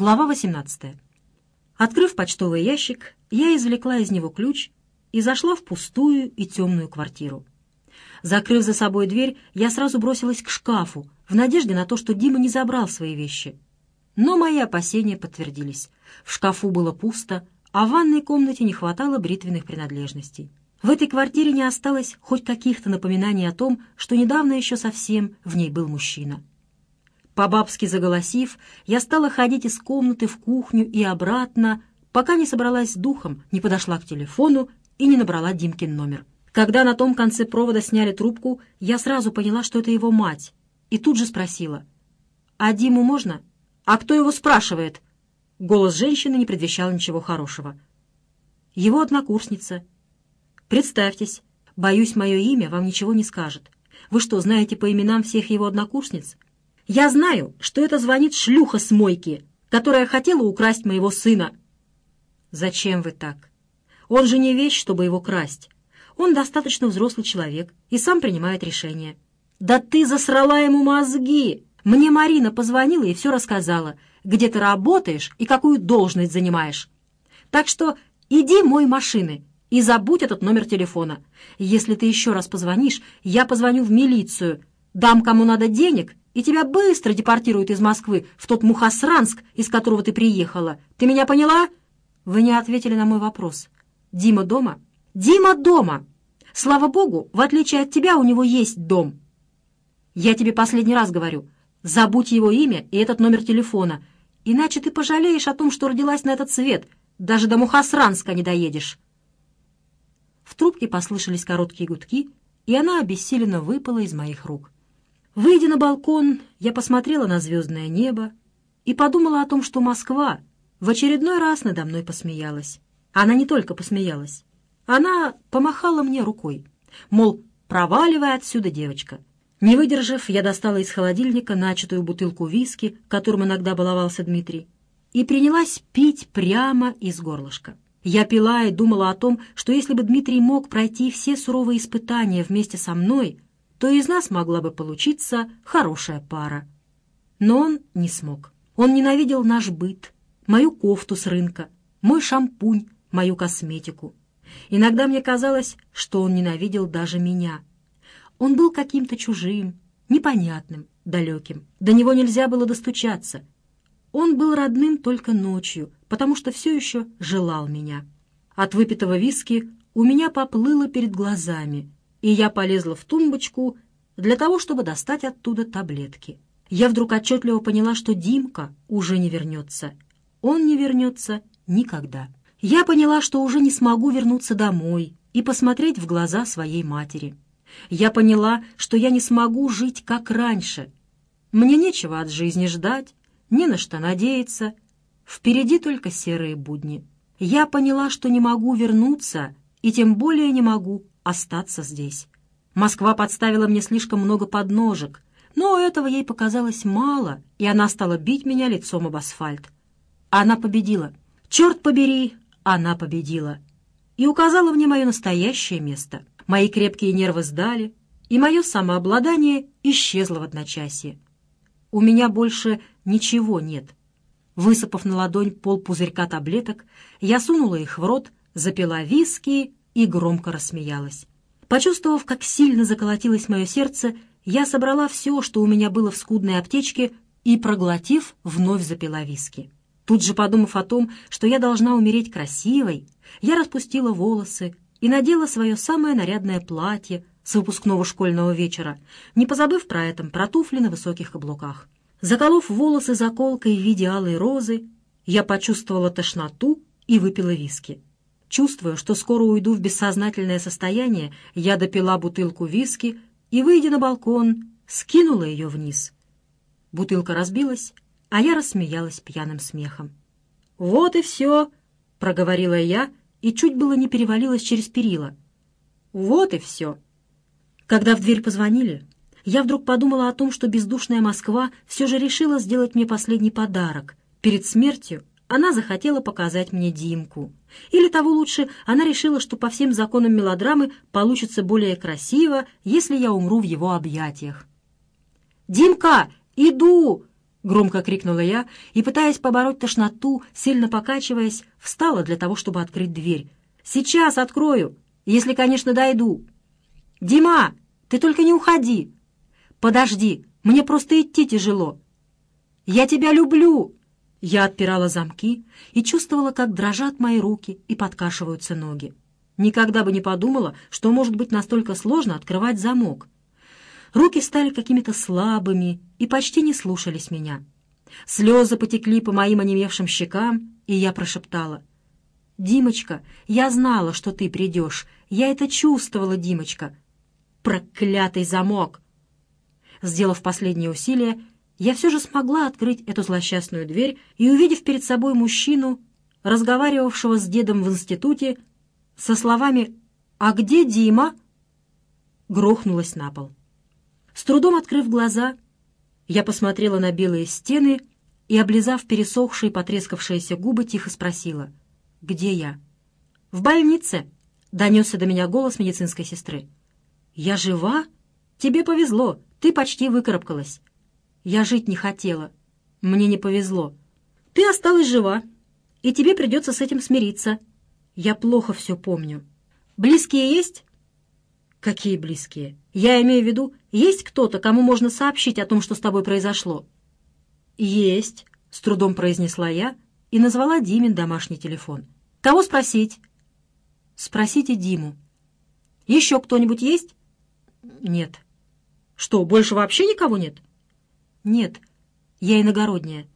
Глава 18. Открыв почтовый ящик, я извлекла из него ключ и зашла в пустую и темную квартиру. Закрыв за собой дверь, я сразу бросилась к шкафу, в надежде на то, что Дима не забрал свои вещи. Но мои опасения подтвердились. В шкафу было пусто, а в ванной комнате не хватало бритвенных принадлежностей. В этой квартире не осталось хоть каких-то напоминаний о том, что недавно еще совсем в ней был мужчина. По-бабски заголосив, я стала ходить из комнаты в кухню и обратно, пока не собралась с духом, не подошла к телефону и не набрала Димкин номер. Когда на том конце провода сняли трубку, я сразу поняла, что это его мать, и тут же спросила. «А Диму можно? А кто его спрашивает?» Голос женщины не предвещал ничего хорошего. «Его однокурсница». «Представьтесь. Боюсь, мое имя вам ничего не скажет. Вы что, знаете по именам всех его однокурсниц?» Я знаю, что это звонит шлюха с мойки, которая хотела украсть моего сына. Зачем вы так? Он же не вещь, чтобы его красть. Он достаточно взрослый человек и сам принимает решение. Да ты засрала ему мозги! Мне Марина позвонила и все рассказала, где ты работаешь и какую должность занимаешь. Так что иди мой машины и забудь этот номер телефона. Если ты еще раз позвонишь, я позвоню в милицию, дам кому надо денег и тебя быстро депортируют из Москвы в тот Мухосранск, из которого ты приехала. Ты меня поняла?» Вы не ответили на мой вопрос. «Дима дома?» «Дима дома! Слава богу, в отличие от тебя, у него есть дом. Я тебе последний раз говорю, забудь его имя и этот номер телефона, иначе ты пожалеешь о том, что родилась на этот свет, даже до Мухосранска не доедешь». В трубке послышались короткие гудки, и она обессиленно выпала из моих рук. Выйдя на балкон, я посмотрела на звездное небо и подумала о том, что Москва в очередной раз надо мной посмеялась. Она не только посмеялась. Она помахала мне рукой, мол, проваливай отсюда, девочка. Не выдержав, я достала из холодильника начатую бутылку виски, которым иногда баловался Дмитрий, и принялась пить прямо из горлышка. Я пила и думала о том, что если бы Дмитрий мог пройти все суровые испытания вместе со мной, то из нас могла бы получиться хорошая пара. Но он не смог. Он ненавидел наш быт, мою кофту с рынка, мой шампунь, мою косметику. Иногда мне казалось, что он ненавидел даже меня. Он был каким-то чужим, непонятным, далеким. До него нельзя было достучаться. Он был родным только ночью, потому что все еще желал меня. От выпитого виски у меня поплыло перед глазами — и я полезла в тумбочку для того, чтобы достать оттуда таблетки. Я вдруг отчетливо поняла, что Димка уже не вернется. Он не вернется никогда. Я поняла, что уже не смогу вернуться домой и посмотреть в глаза своей матери. Я поняла, что я не смогу жить, как раньше. Мне нечего от жизни ждать, не на что надеяться. Впереди только серые будни. Я поняла, что не могу вернуться, и тем более не могу остаться здесь. Москва подставила мне слишком много подножек, но этого ей показалось мало, и она стала бить меня лицом об асфальт. Она победила. Черт побери, она победила. И указала мне мое настоящее место. Мои крепкие нервы сдали, и мое самообладание исчезло в одночасье. У меня больше ничего нет. Высыпав на ладонь пол пузырька таблеток, я сунула их в рот, запила виски и громко рассмеялась. Почувствовав, как сильно заколотилось мое сердце, я собрала все, что у меня было в скудной аптечке, и, проглотив, вновь запила виски. Тут же подумав о том, что я должна умереть красивой, я распустила волосы и надела свое самое нарядное платье с выпускного школьного вечера, не позабыв про это про туфли на высоких каблуках. Заколов волосы заколкой в виде алой розы, я почувствовала тошноту и выпила виски. Чувствуя, что скоро уйду в бессознательное состояние, я допила бутылку виски и, выйдя на балкон, скинула ее вниз. Бутылка разбилась, а я рассмеялась пьяным смехом. «Вот и все!» — проговорила я и чуть было не перевалилась через перила. «Вот и все!» Когда в дверь позвонили, я вдруг подумала о том, что бездушная Москва все же решила сделать мне последний подарок. Перед смертью она захотела показать мне Димку. Или того лучше, она решила, что по всем законам мелодрамы получится более красиво, если я умру в его объятиях. «Димка, иду!» — Громко крикнула я и, пытаясь побороть тошноту, сильно покачиваясь, встала для того, чтобы открыть дверь. «Сейчас открою, если, конечно, дойду». «Дима, ты только не уходи!» «Подожди, мне просто идти тяжело». «Я тебя люблю!» Я отпирала замки и чувствовала, как дрожат мои руки и подкашиваются ноги. Никогда бы не подумала, что может быть настолько сложно открывать замок. Руки стали какими-то слабыми и почти не слушались меня. Слезы потекли по моим онемевшим щекам, и я прошептала. «Димочка, я знала, что ты придешь. Я это чувствовала, Димочка. Проклятый замок!» Сделав последнее усилие, я все же смогла открыть эту злосчастную дверь и, увидев перед собой мужчину, разговаривавшего с дедом в институте, со словами «А где Дима?» грохнулась на пол. С трудом открыв глаза, я посмотрела на белые стены и, облизав пересохшие потрескавшиеся губы, тихо спросила «Где я?» «В больнице», — донесся до меня голос медицинской сестры. «Я жива? Тебе повезло, ты почти выкарабкалась». «Я жить не хотела. Мне не повезло. Ты осталась жива, и тебе придется с этим смириться. Я плохо все помню. Близкие есть?» «Какие близкие? Я имею в виду, есть кто-то, кому можно сообщить о том, что с тобой произошло?» «Есть», — с трудом произнесла я и назвала Димин домашний телефон. «Кого спросить?» «Спросите Диму». «Еще кто-нибудь есть?» «Нет». «Что, больше вообще никого нет?» «Нет, я иногородняя.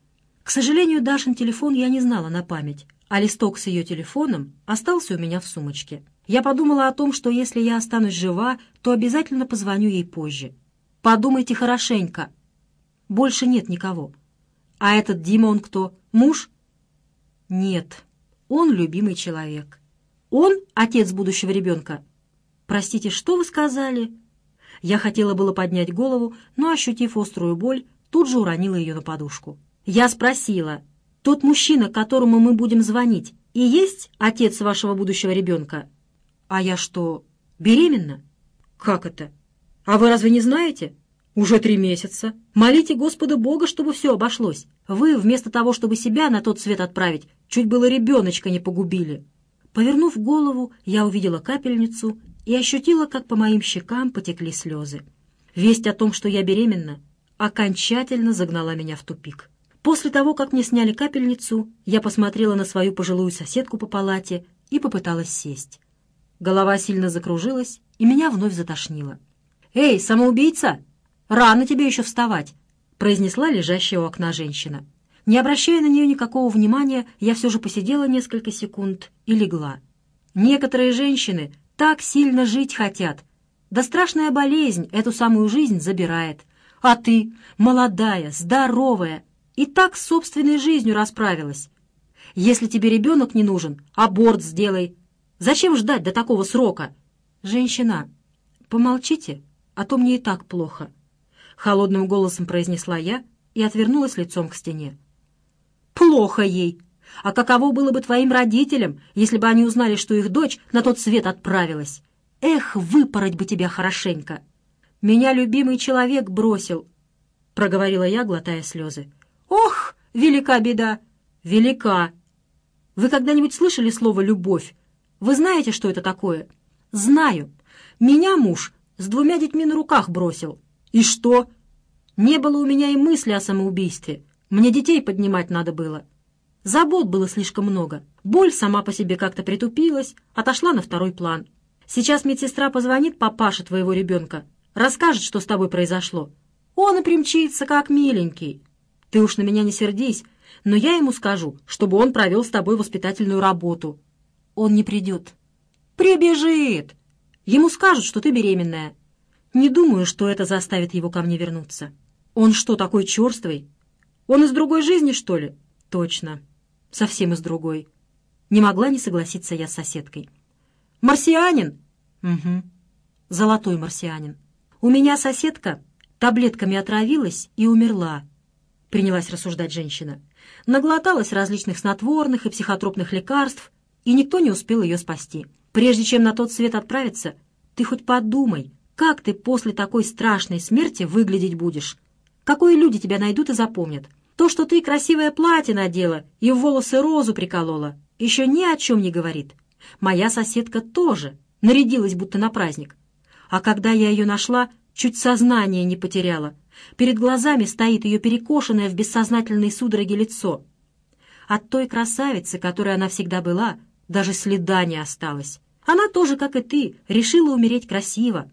К сожалению, Дашин телефон я не знала на память, а листок с ее телефоном остался у меня в сумочке». Я подумала о том, что если я останусь жива, то обязательно позвоню ей позже. Подумайте хорошенько. Больше нет никого. А этот Дима, он кто? Муж? Нет, он любимый человек. Он отец будущего ребенка. Простите, что вы сказали? Я хотела было поднять голову, но, ощутив острую боль, тут же уронила ее на подушку. Я спросила, тот мужчина, которому мы будем звонить, и есть отец вашего будущего ребенка? «А я что, беременна?» «Как это? А вы разве не знаете?» «Уже три месяца. Молите Господа Бога, чтобы все обошлось. Вы, вместо того, чтобы себя на тот свет отправить, чуть было ребеночка не погубили». Повернув голову, я увидела капельницу и ощутила, как по моим щекам потекли слезы. Весть о том, что я беременна, окончательно загнала меня в тупик. После того, как мне сняли капельницу, я посмотрела на свою пожилую соседку по палате и попыталась сесть. Голова сильно закружилась, и меня вновь затошнило. «Эй, самоубийца! Рано тебе еще вставать!» произнесла лежащая у окна женщина. Не обращая на нее никакого внимания, я все же посидела несколько секунд и легла. Некоторые женщины так сильно жить хотят. Да страшная болезнь эту самую жизнь забирает. А ты, молодая, здоровая, и так с собственной жизнью расправилась. Если тебе ребенок не нужен, аборт сделай, Зачем ждать до такого срока? Женщина, помолчите, а то мне и так плохо. Холодным голосом произнесла я и отвернулась лицом к стене. Плохо ей. А каково было бы твоим родителям, если бы они узнали, что их дочь на тот свет отправилась? Эх, выпороть бы тебя хорошенько. Меня любимый человек бросил, — проговорила я, глотая слезы. «Ох, велика беда! Велика! Вы когда-нибудь слышали слово «любовь»? Вы знаете, что это такое?» «Знаю. Меня муж с двумя детьми на руках бросил. И что? Не было у меня и мысли о самоубийстве. Мне детей поднимать надо было. Забот было слишком много. Боль сама по себе как-то притупилась, отошла на второй план. Сейчас медсестра позвонит папаше твоего ребенка, расскажет, что с тобой произошло. Он и примчится, как миленький. Ты уж на меня не сердись, но я ему скажу, чтобы он провел с тобой воспитательную работу он не придет. Прибежит! Ему скажут, что ты беременная. Не думаю, что это заставит его ко мне вернуться. Он что, такой черствый? Он из другой жизни, что ли? Точно. Совсем из другой. Не могла не согласиться я с соседкой. Марсианин? Угу. Золотой марсианин. У меня соседка таблетками отравилась и умерла, принялась рассуждать женщина. Наглоталась различных снотворных и психотропных лекарств, и никто не успел ее спасти. Прежде чем на тот свет отправиться, ты хоть подумай, как ты после такой страшной смерти выглядеть будешь? Какие люди тебя найдут и запомнят? То, что ты красивое платье надела и в волосы розу приколола, еще ни о чем не говорит. Моя соседка тоже нарядилась будто на праздник. А когда я ее нашла, чуть сознание не потеряла. Перед глазами стоит ее перекошенное в бессознательной судороге лицо. От той красавицы, которой она всегда была, даже следа не осталось. Она тоже, как и ты, решила умереть красиво.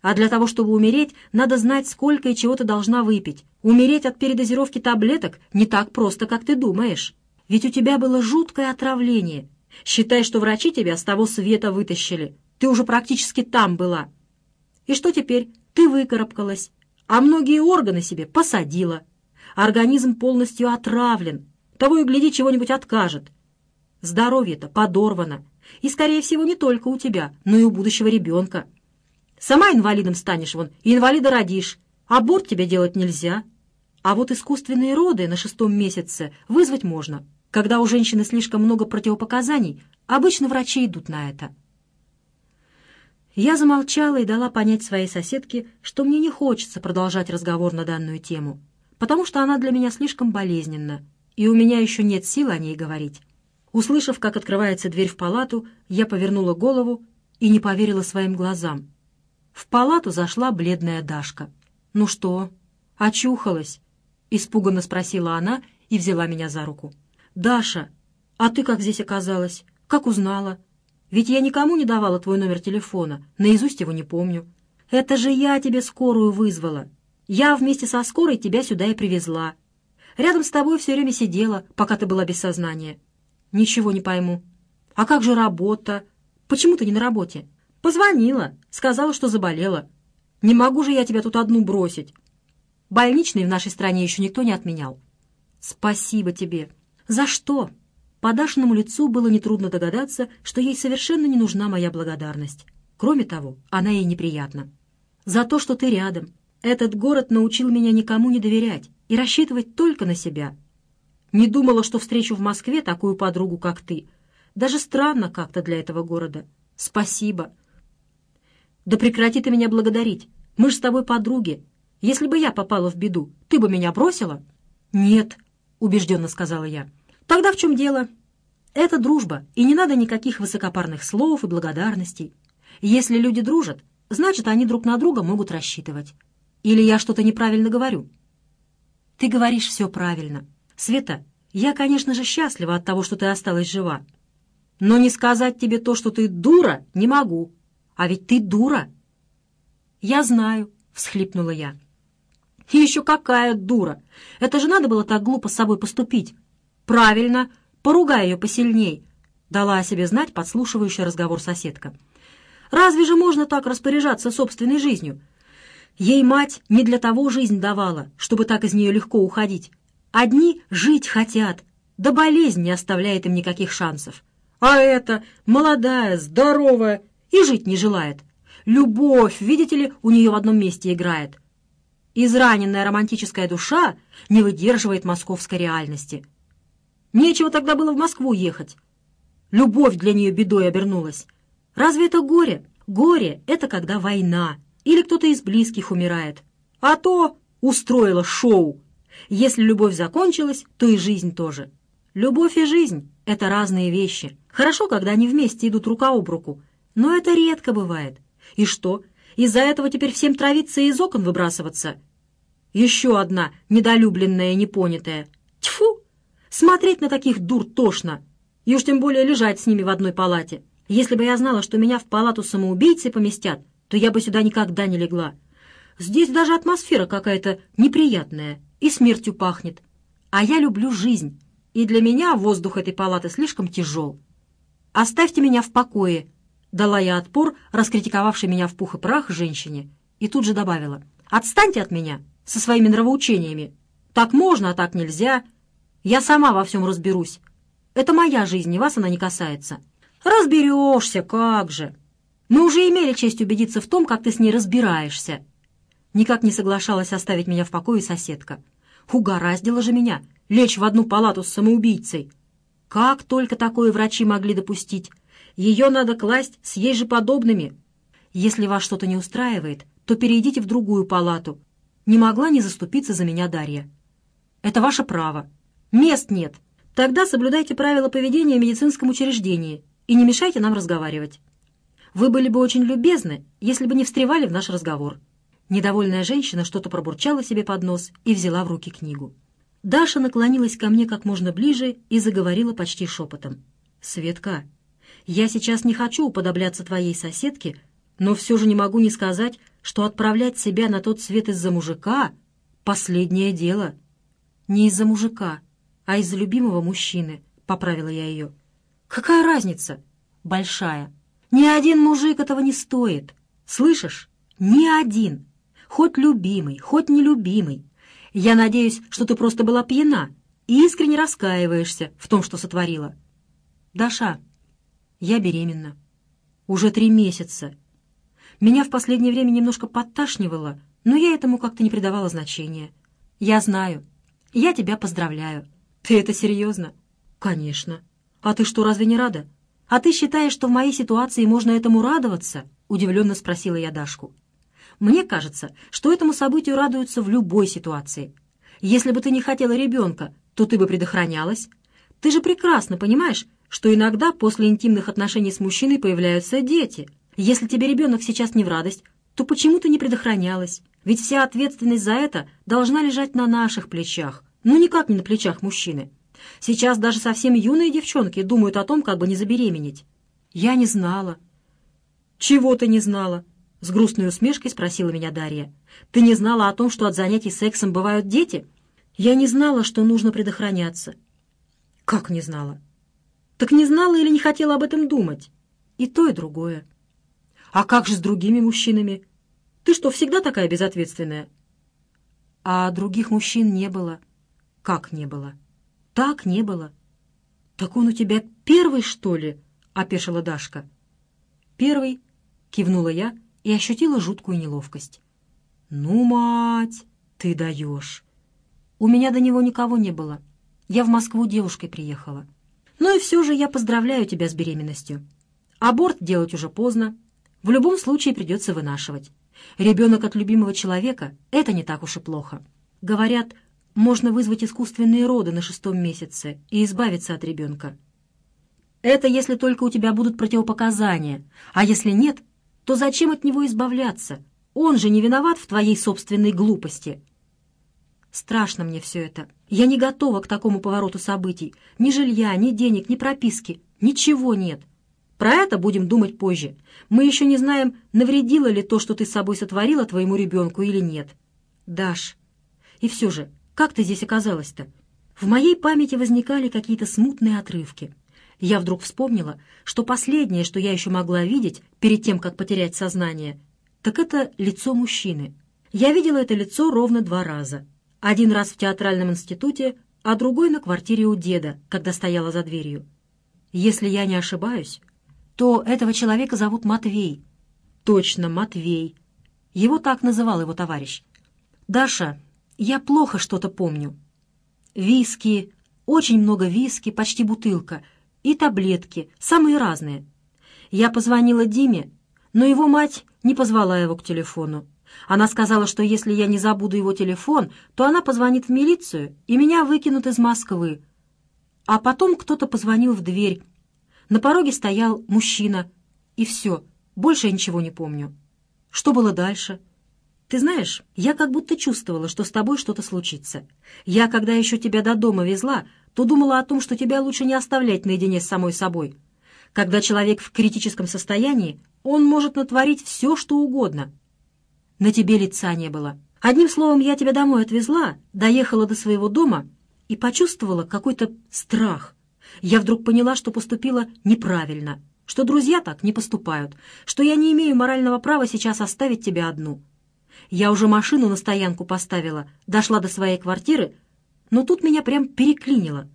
А для того, чтобы умереть, надо знать, сколько и чего ты должна выпить. Умереть от передозировки таблеток не так просто, как ты думаешь. Ведь у тебя было жуткое отравление. Считай, что врачи тебя с того света вытащили. Ты уже практически там была. И что теперь? Ты выкарабкалась, а многие органы себе посадила. Организм полностью отравлен. Того и гляди, чего-нибудь откажет. Здоровье-то подорвано. И, скорее всего, не только у тебя, но и у будущего ребенка. Сама инвалидом станешь вон, и инвалида родишь. Аборт тебе делать нельзя. А вот искусственные роды на шестом месяце вызвать можно. Когда у женщины слишком много противопоказаний, обычно врачи идут на это. Я замолчала и дала понять своей соседке, что мне не хочется продолжать разговор на данную тему, потому что она для меня слишком болезненна, и у меня еще нет сил о ней говорить. Услышав, как открывается дверь в палату, я повернула голову и не поверила своим глазам. В палату зашла бледная Дашка. «Ну что, очухалась?» — испуганно спросила она и взяла меня за руку. «Даша, а ты как здесь оказалась? Как узнала? Ведь я никому не давала твой номер телефона, наизусть его не помню. Это же я тебе скорую вызвала. Я вместе со скорой тебя сюда и привезла. Рядом с тобой все время сидела, пока ты была без сознания. Ничего не пойму. А как же работа? Почему ты не на работе?» Позвонила, сказала, что заболела. Не могу же я тебя тут одну бросить. Больничный в нашей стране еще никто не отменял. Спасибо тебе. За что? По Дашиному лицу было нетрудно догадаться, что ей совершенно не нужна моя благодарность. Кроме того, она ей неприятна. За то, что ты рядом. Этот город научил меня никому не доверять и рассчитывать только на себя. Не думала, что встречу в Москве такую подругу, как ты. Даже странно как-то для этого города. Спасибо. «Да прекрати ты меня благодарить. Мы же с тобой подруги. Если бы я попала в беду, ты бы меня бросила?» «Нет», — убежденно сказала я. «Тогда в чем дело?» «Это дружба, и не надо никаких высокопарных слов и благодарностей. Если люди дружат, значит, они друг на друга могут рассчитывать. Или я что-то неправильно говорю?» «Ты говоришь все правильно. Света, я, конечно же, счастлива от того, что ты осталась жива. Но не сказать тебе то, что ты дура, не могу. А ведь ты дура!» «Я знаю», — всхлипнула я. «И еще какая дура! Это же надо было так глупо с собой поступить!» «Правильно! Поругай ее посильней!» — дала о себе знать подслушивающая разговор соседка. «Разве же можно так распоряжаться собственной жизнью? Ей мать не для того жизнь давала, чтобы так из нее легко уходить. Одни жить хотят, да болезнь не оставляет им никаких шансов. А эта, молодая, здоровая, и жить не желает. Любовь, видите ли, у нее в одном месте играет. Израненная романтическая душа не выдерживает московской реальности. Нечего тогда было в Москву ехать. Любовь для нее бедой обернулась. Разве это горе? Горе — это когда война или кто-то из близких умирает. А то устроила шоу. Если любовь закончилась, то и жизнь тоже. Любовь и жизнь — это разные вещи. Хорошо, когда они вместе идут рука об руку — но это редко бывает. И что, из-за этого теперь всем травиться и из окон выбрасываться? Еще одна недолюбленная непонятая. Тьфу! Смотреть на таких дур тошно. И уж тем более лежать с ними в одной палате. Если бы я знала, что меня в палату самоубийцы поместят, то я бы сюда никогда не легла. Здесь даже атмосфера какая-то неприятная и смертью пахнет. А я люблю жизнь, и для меня воздух этой палаты слишком тяжел. Оставьте меня в покое, Дала я отпор, раскритиковавшей меня в пух и прах женщине, и тут же добавила. «Отстаньте от меня со своими нравоучениями. Так можно, а так нельзя. Я сама во всем разберусь. Это моя жизнь, и вас она не касается». «Разберешься, как же!» «Мы уже имели честь убедиться в том, как ты с ней разбираешься». Никак не соглашалась оставить меня в покое соседка. Угораздило же меня лечь в одну палату с самоубийцей. Как только такое врачи могли допустить? Ее надо класть с ей же подобными. Если вас что-то не устраивает, то перейдите в другую палату. Не могла не заступиться за меня Дарья. Это ваше право. Мест нет. Тогда соблюдайте правила поведения в медицинском учреждении и не мешайте нам разговаривать. Вы были бы очень любезны, если бы не встревали в наш разговор». Недовольная женщина что-то пробурчала себе под нос и взяла в руки книгу. Даша наклонилась ко мне как можно ближе и заговорила почти шепотом. «Светка, я сейчас не хочу уподобляться твоей соседке, но все же не могу не сказать, что отправлять себя на тот свет из-за мужика — последнее дело. Не из-за мужика, а из-за любимого мужчины», — поправила я ее. «Какая разница?» «Большая. Ни один мужик этого не стоит. Слышишь? Ни один. Хоть любимый, хоть нелюбимый. Я надеюсь, что ты просто была пьяна и искренне раскаиваешься в том, что сотворила. Даша, я беременна. Уже три месяца. Меня в последнее время немножко подташнивало, но я этому как-то не придавала значения. Я знаю. Я тебя поздравляю. Ты это серьезно? Конечно. А ты что, разве не рада? А ты считаешь, что в моей ситуации можно этому радоваться? Удивленно спросила я Дашку. Мне кажется, что этому событию радуются в любой ситуации. Если бы ты не хотела ребенка, то ты бы предохранялась. Ты же прекрасно понимаешь, что иногда после интимных отношений с мужчиной появляются дети. Если тебе ребенок сейчас не в радость, то почему ты не предохранялась? Ведь вся ответственность за это должна лежать на наших плечах, ну никак не на плечах мужчины. Сейчас даже совсем юные девчонки думают о том, как бы не забеременеть. Я не знала. Чего ты не знала? С грустной усмешкой спросила меня Дарья. «Ты не знала о том, что от занятий сексом бывают дети?» «Я не знала, что нужно предохраняться». «Как не знала?» «Так не знала или не хотела об этом думать?» «И то, и другое». «А как же с другими мужчинами? Ты что, всегда такая безответственная?» «А других мужчин не было». «Как не было?» «Так не было». «Так он у тебя первый, что ли?» — опешила Дашка. «Первый», — кивнула я, — и ощутила жуткую неловкость. «Ну, мать, ты даешь!» «У меня до него никого не было. Я в Москву девушкой приехала. Ну и все же я поздравляю тебя с беременностью. Аборт делать уже поздно. В любом случае придется вынашивать. Ребенок от любимого человека — это не так уж и плохо. Говорят, можно вызвать искусственные роды на шестом месяце и избавиться от ребенка. Это если только у тебя будут противопоказания, а если нет — то зачем от него избавляться? Он же не виноват в твоей собственной глупости. Страшно мне все это. Я не готова к такому повороту событий. Ни жилья, ни денег, ни прописки. Ничего нет. Про это будем думать позже. Мы еще не знаем, навредило ли то, что ты с собой сотворила твоему ребенку или нет. Даш, и все же, как ты здесь оказалась-то? В моей памяти возникали какие-то смутные отрывки. Я вдруг вспомнила, что последнее, что я еще могла видеть перед тем, как потерять сознание, так это лицо мужчины. Я видела это лицо ровно два раза. Один раз в театральном институте, а другой на квартире у деда, когда стояла за дверью. Если я не ошибаюсь, то этого человека зовут Матвей. Точно, Матвей. Его так называл его товарищ. «Даша, я плохо что-то помню. Виски, очень много виски, почти бутылка — и таблетки, самые разные. Я позвонила Диме, но его мать не позвала его к телефону. Она сказала, что если я не забуду его телефон, то она позвонит в милицию, и меня выкинут из Москвы. А потом кто-то позвонил в дверь. На пороге стоял мужчина. И все, больше я ничего не помню. Что было дальше? Ты знаешь, я как будто чувствовала, что с тобой что-то случится. Я, когда еще тебя до дома везла, то думала о том, что тебя лучше не оставлять наедине с самой собой. Когда человек в критическом состоянии, он может натворить все, что угодно. На тебе лица не было. Одним словом, я тебя домой отвезла, доехала до своего дома и почувствовала какой-то страх. Я вдруг поняла, что поступила неправильно, что друзья так не поступают, что я не имею морального права сейчас оставить тебя одну. Я уже машину на стоянку поставила, дошла до своей квартиры, но тут меня прям переклинило.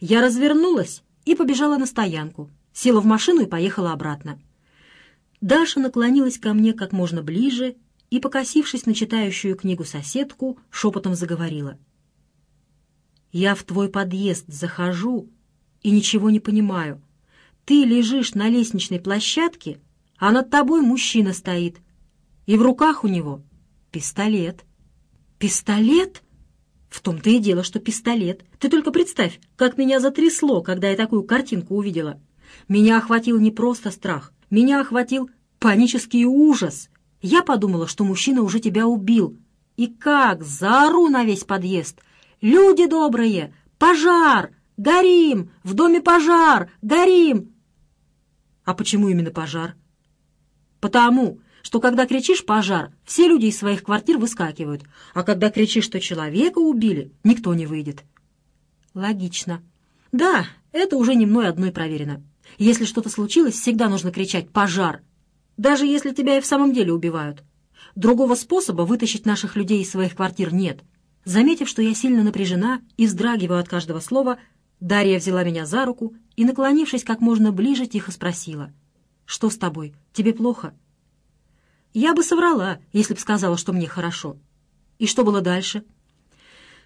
Я развернулась и побежала на стоянку, села в машину и поехала обратно. Даша наклонилась ко мне как можно ближе и, покосившись на читающую книгу соседку, шепотом заговорила. «Я в твой подъезд захожу и ничего не понимаю. Ты лежишь на лестничной площадке, а над тобой мужчина стоит, и в руках у него пистолет». «Пистолет?» В том-то и дело, что пистолет. Ты только представь, как меня затрясло, когда я такую картинку увидела. Меня охватил не просто страх, меня охватил панический ужас. Я подумала, что мужчина уже тебя убил. И как заору на весь подъезд. «Люди добрые! Пожар! Горим! В доме пожар! Горим!» А почему именно пожар? Потому, что когда кричишь «пожар», все люди из своих квартир выскакивают, а когда кричишь, что человека убили, никто не выйдет. Логично. Да, это уже не мной одной проверено. Если что-то случилось, всегда нужно кричать «пожар», даже если тебя и в самом деле убивают. Другого способа вытащить наших людей из своих квартир нет. Заметив, что я сильно напряжена и вздрагиваю от каждого слова, Дарья взяла меня за руку и, наклонившись как можно ближе, тихо спросила. «Что с тобой? Тебе плохо?» Я бы соврала, если б сказала, что мне хорошо. И что было дальше?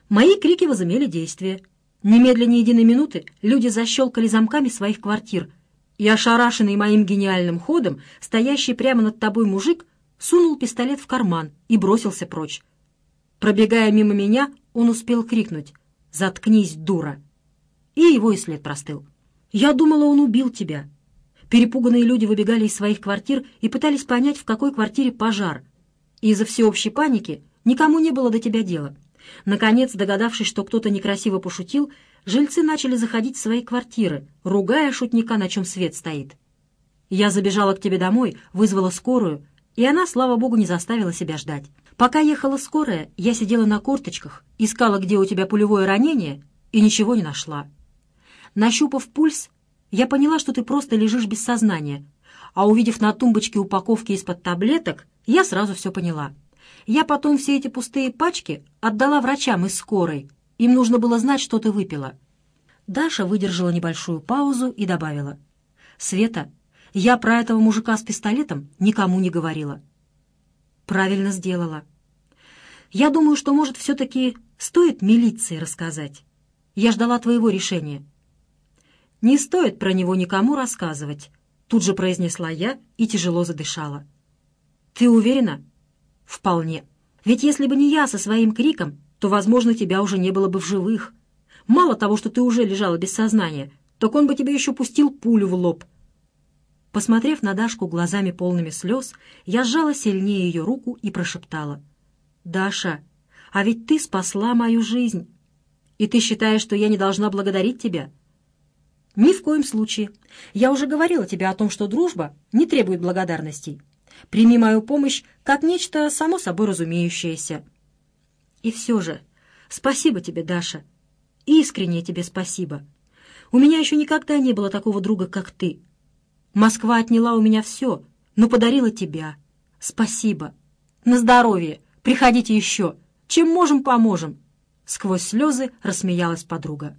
Мои крики возымели действие. Немедленно единой минуты люди защелкали замками своих квартир, и, ошарашенный моим гениальным ходом, стоящий прямо над тобой мужик сунул пистолет в карман и бросился прочь. Пробегая мимо меня, он успел крикнуть «Заткнись, дура!» И его и след простыл. «Я думала, он убил тебя». Перепуганные люди выбегали из своих квартир и пытались понять, в какой квартире пожар. Из-за всеобщей паники никому не было до тебя дела. Наконец, догадавшись, что кто-то некрасиво пошутил, жильцы начали заходить в свои квартиры, ругая шутника, на чем свет стоит. Я забежала к тебе домой, вызвала скорую, и она, слава богу, не заставила себя ждать. Пока ехала скорая, я сидела на корточках, искала, где у тебя пулевое ранение, и ничего не нашла. Нащупав пульс, я поняла, что ты просто лежишь без сознания, а увидев на тумбочке упаковки из-под таблеток, я сразу все поняла. Я потом все эти пустые пачки отдала врачам из скорой. Им нужно было знать, что ты выпила. Даша выдержала небольшую паузу и добавила. «Света, я про этого мужика с пистолетом никому не говорила». «Правильно сделала. Я думаю, что, может, все-таки стоит милиции рассказать. Я ждала твоего решения». «Не стоит про него никому рассказывать», — тут же произнесла я и тяжело задышала. «Ты уверена?» «Вполне. Ведь если бы не я со своим криком, то, возможно, тебя уже не было бы в живых. Мало того, что ты уже лежала без сознания, так он бы тебе еще пустил пулю в лоб». Посмотрев на Дашку глазами полными слез, я сжала сильнее ее руку и прошептала. «Даша, а ведь ты спасла мою жизнь. И ты считаешь, что я не должна благодарить тебя?» «Ни в коем случае. Я уже говорила тебе о том, что дружба не требует благодарностей. Прими мою помощь как нечто само собой разумеющееся». «И все же, спасибо тебе, Даша. Искренне тебе спасибо. У меня еще никогда не было такого друга, как ты. Москва отняла у меня все, но подарила тебя. Спасибо. На здоровье. Приходите еще. Чем можем, поможем». Сквозь слезы рассмеялась подруга.